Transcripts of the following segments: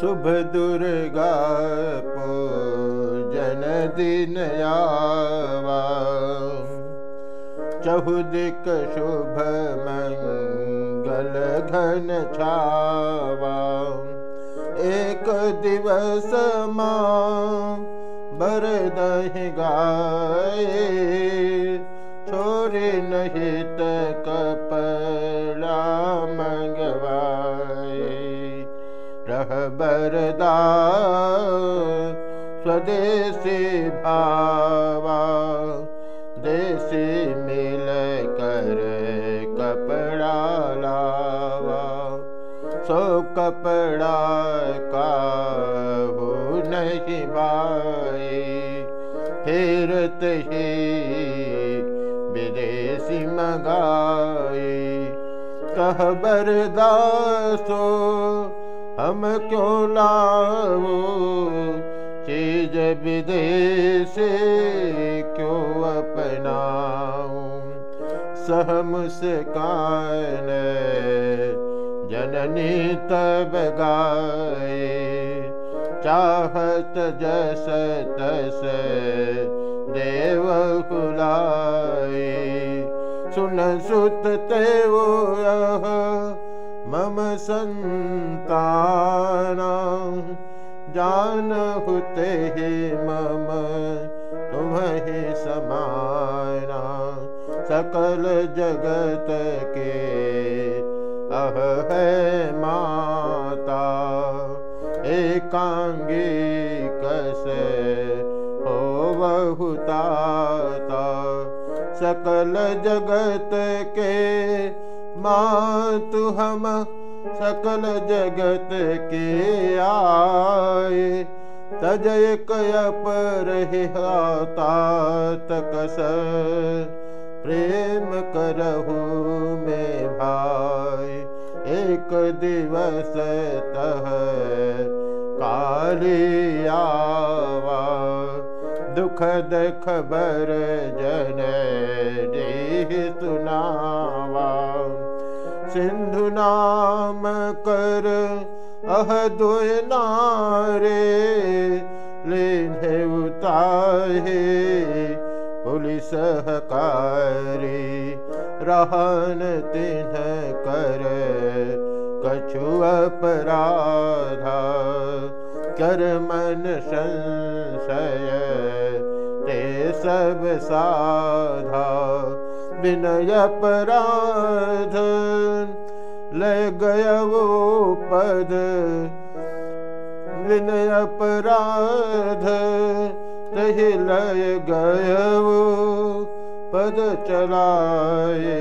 शुभ दुर्गा पूजन आवा। चहुदिक शुभ मंगल घन छावा। एक दिवस बर दही गाए रह बरदा। स्वदेशी भावा देसी मिल कर कपड़ा लावा। सो कपड़ा का हो नहीं बाई फिरत ही विदेशी मंगाई। कह बरदासो हम क्यों लाओ चीज़ विदेश क्यों अपनाऊं? सह मुस्कान जननी तब गाए। चाहत जस तस देव कुलाए सुन सुत ते वो मम संताना जान होते ही मम, तुम्हें समाना, सकल जगत के अह है माता, एकांगी कसे हो बहुताता सकल जगत के मातु हम सकल जगत के आए। तजय पर कस प्रेम करहु में भाई। एक दिवस तह कालियावा दुखद खबर जन सुनावा सिंधु नाम कर अह दुय नारे लेने उताहे पुलिस हकारी रहन तिन्ह कर, कछु अपराधा, कर मन संशय, ते सब साधा। विनय अपराध ले गय वो पद। विनय अपराध तही लय गय वो पद चलाए।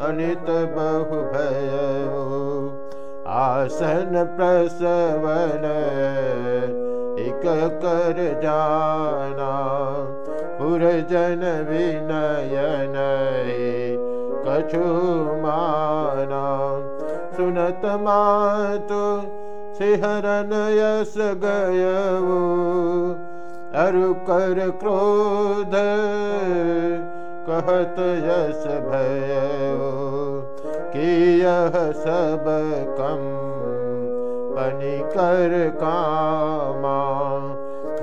अनित बहु भय आसन प्रसवन, एक कर जाना। पुरजन विनयन कछु माना सुनत मातु, सिहरन यस गयऊ अरु कर क्रोध, कहत यस भय कि यह सब कम पनी कर कामा।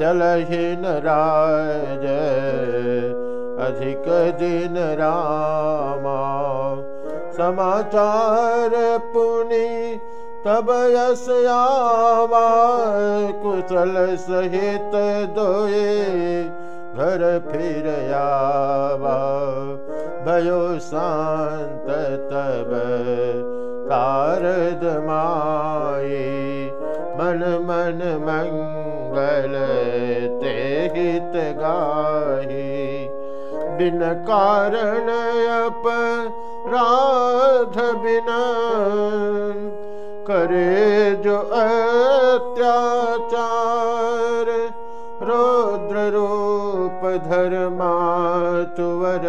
चलहीन राज अधिक दिन रामा। समाचार पुनि तब यस आवा। कुशल सहित दोए घर फिर भयो शांत तब तारद माई। मन मन मंगल। ते जाहि बिन कारण अपराध बिना करे जो अत्याचार। रौद्र रूप धर्मातुवर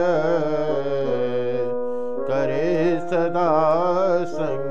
करे सदा संग